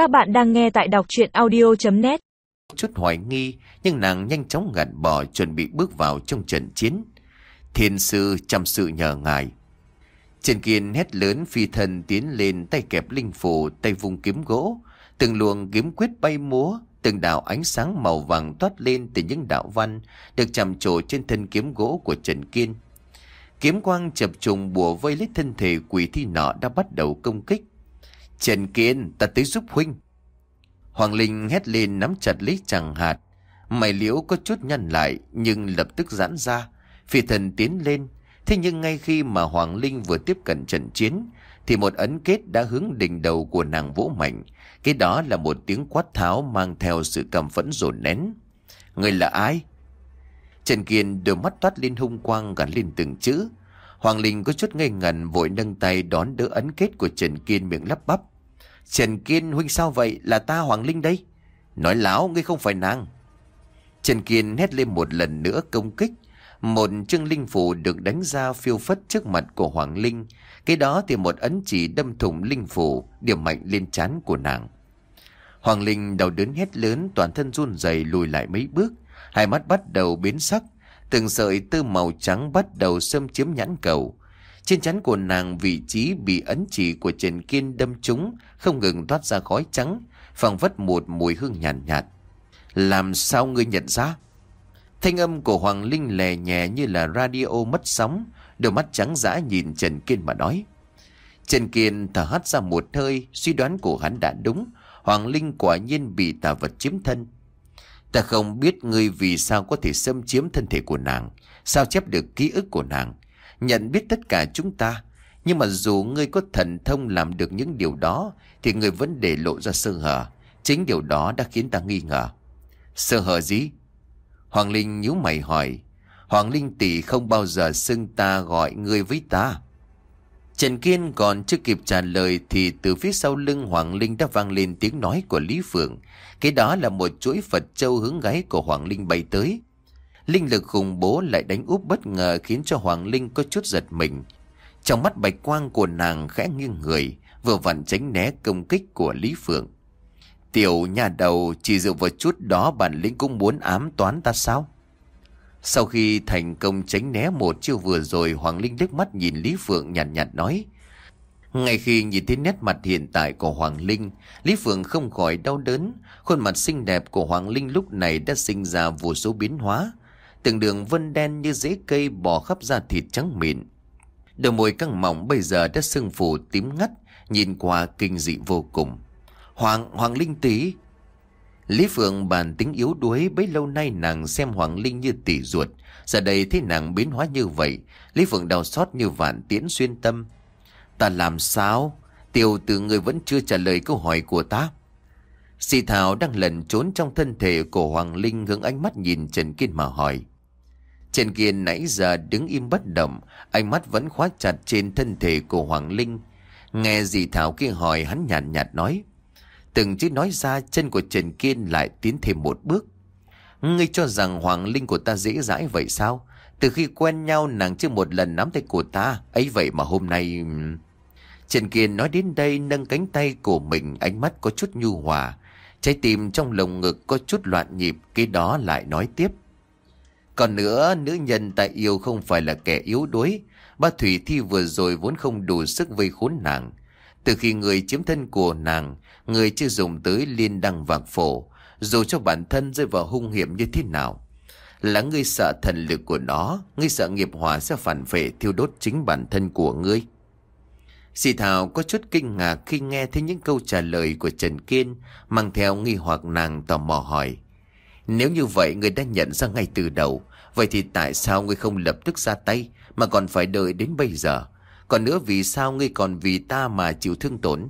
Các bạn đang nghe tại đọc chuyện audio.net Chút hoài nghi nhưng nàng nhanh chóng gạt bỏ chuẩn bị bước vào trong trận chiến. Thiên sư chăm sự nhờ ngài. Trần Kiên hét lớn phi thần tiến lên tay kẹp linh phủ tay vùng kiếm gỗ. Từng luồng kiếm quyết bay múa, từng đạo ánh sáng màu vàng toát lên từ những đạo văn được chạm trổ trên thân kiếm gỗ của Trần Kiên. Kiếm quang chập trùng bùa vây lấy thân thể quỷ thi nọ đã bắt đầu công kích. Trần Kiên, ta tới giúp huynh. Hoàng Linh hét lên nắm chặt lấy chẳng hạt. Mày liễu có chút nhăn lại nhưng lập tức giãn ra. Phi thần tiến lên. Thế nhưng ngay khi mà Hoàng Linh vừa tiếp cận trận chiến thì một ấn kết đã hướng đỉnh đầu của nàng vỗ mạnh. Cái đó là một tiếng quát tháo mang theo sự cầm phẫn dồn nén. Người là ai? Trần Kiên đôi mắt toát lên hung quang gắn lên từng chữ. Hoàng Linh có chút ngây ngẩn vội nâng tay đón đỡ ấn kết của Trần Kiên miệng lắp bắp. Trần Kiên huynh sao vậy? Là ta Hoàng Linh đây. Nói láo, ngươi không phải nàng. Trần Kiên hét lên một lần nữa công kích. Một chương linh phủ được đánh ra phiêu phất trước mặt của Hoàng Linh. Cái đó thì một ấn chỉ đâm thủng linh phủ, điểm mạnh lên chán của nàng. Hoàng Linh đầu đớn hét lớn, toàn thân run rẩy lùi lại mấy bước. Hai mắt bắt đầu biến sắc. Từng sợi tơ màu trắng bắt đầu xâm chiếm nhãn cầu. Trên chắn của nàng vị trí bị ấn chỉ của Trần Kiên đâm trúng, không ngừng thoát ra khói trắng, phẳng vất một mùi hương nhàn nhạt, nhạt. Làm sao ngươi nhận ra? Thanh âm của Hoàng Linh lè nhẹ như là radio mất sóng, đôi mắt trắng dã nhìn Trần Kiên mà nói. Trần Kiên thở hắt ra một hơi, suy đoán của hắn đã đúng, Hoàng Linh quả nhiên bị tà vật chiếm thân. Ta không biết ngươi vì sao có thể xâm chiếm thân thể của nàng, sao chép được ký ức của nàng, nhận biết tất cả chúng ta. Nhưng mà dù ngươi có thần thông làm được những điều đó, thì ngươi vẫn để lộ ra sơ hở. Chính điều đó đã khiến ta nghi ngờ. Sơ hở gì? Hoàng Linh nhíu mày hỏi. Hoàng Linh tỷ không bao giờ xưng ta gọi ngươi với ta. Trần Kiên còn chưa kịp trả lời thì từ phía sau lưng Hoàng Linh đã vang lên tiếng nói của Lý Phượng. Cái đó là một chuỗi Phật châu hướng gáy của Hoàng Linh bay tới. Linh lực khủng bố lại đánh úp bất ngờ khiến cho Hoàng Linh có chút giật mình. Trong mắt bạch quang của nàng khẽ nghiêng người, vừa vặn tránh né công kích của Lý Phượng. Tiểu nhà đầu chỉ dựa vào chút đó bản lĩnh cũng muốn ám toán ta sao? Sau khi thành công tránh né một chiêu vừa rồi Hoàng Linh liếc mắt nhìn Lý Phượng nhàn nhạt, nhạt nói Ngay khi nhìn thấy nét mặt hiện tại của Hoàng Linh Lý Phượng không khỏi đau đớn. Khuôn mặt xinh đẹp của Hoàng Linh lúc này đã sinh ra vô số biến hóa Từng đường vân đen như rễ cây bò khắp da thịt trắng mịn. Đầu môi căng mỏng bây giờ đã sưng phù tím ngắt Nhìn qua kinh dị vô cùng. Hoàng, Hoàng Linh tí Lý Phượng bàn tính yếu đuối bấy lâu nay nàng xem Hoàng Linh như tỷ ruột. Giờ đây thấy nàng biến hóa như vậy, Lý Phượng đau xót như vạn tiễn xuyên tâm. Ta làm sao? Tiểu tử người vẫn chưa trả lời câu hỏi của ta. Sĩ Thảo đang lẩn trốn trong thân thể của Hoàng Linh hướng ánh mắt nhìn Trần Kiên mà hỏi. Trần Kiên nãy giờ đứng im bất động, ánh mắt vẫn khóa chặt trên thân thể của Hoàng Linh. Nghe dì Thảo kia hỏi hắn nhàn nhạt, nhạt nói. Từng chữ nói ra chân của Trần Kiên lại tiến thêm một bước. Ngươi cho rằng Hoàng Linh của ta dễ dãi vậy sao? Từ khi quen nhau nàng chưa một lần nắm tay của ta, ấy vậy mà hôm nay... Trần Kiên nói đến đây nâng cánh tay của mình ánh mắt có chút nhu hòa. Trái tim trong lồng ngực có chút loạn nhịp, Khi đó lại nói tiếp. Còn nữa, nữ nhân ta yêu không phải là kẻ yếu đuối. Ba Thủy Thi vừa rồi vốn không đủ sức vây khốn nàng. Từ khi người chiếm thân của nàng, người chưa dùng tới liên đăng vạc phổ, dù cho bản thân rơi vào hung hiểm như thế nào. Là ngươi sợ thần lực của nó, ngươi sợ nghiệp hỏa sẽ phản vệ thiêu đốt chính bản thân của ngươi. Sĩ Thảo có chút kinh ngạc khi nghe thấy những câu trả lời của Trần Kiên, mang theo nghi hoặc nàng tò mò hỏi. Nếu như vậy ngươi đã nhận ra ngay từ đầu, vậy thì tại sao ngươi không lập tức ra tay, mà còn phải đợi đến bây giờ? Còn nữa vì sao ngươi còn vì ta mà chịu thương tổn?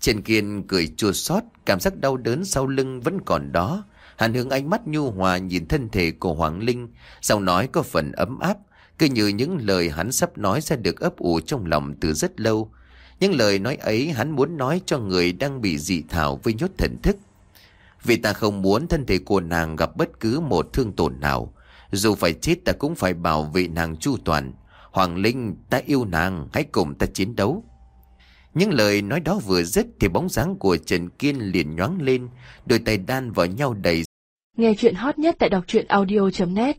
Trần Kiên cười chua xót cảm giác đau đớn sau lưng vẫn còn đó. Hàn hướng ánh mắt nhu hòa nhìn thân thể của Hoàng Linh, giọng nói có phần ấm áp, cứ như những lời hắn sắp nói sẽ được ấp ủ trong lòng từ rất lâu. Những lời nói ấy hắn muốn nói cho người đang bị dị thảo với nhốt thần thức. Vì ta không muốn thân thể của nàng gặp bất cứ một thương tổn nào. Dù phải chết ta cũng phải bảo vệ nàng chu toàn. Hoàng Linh, ta yêu nàng, hãy cùng ta chiến đấu. Những lời nói đó vừa dứt thì bóng dáng của Trần Kiên liền nhoáng lên, đôi tay đan vào nhau đầy. Nghe chuyện hot nhất tại đọc truyện audio.net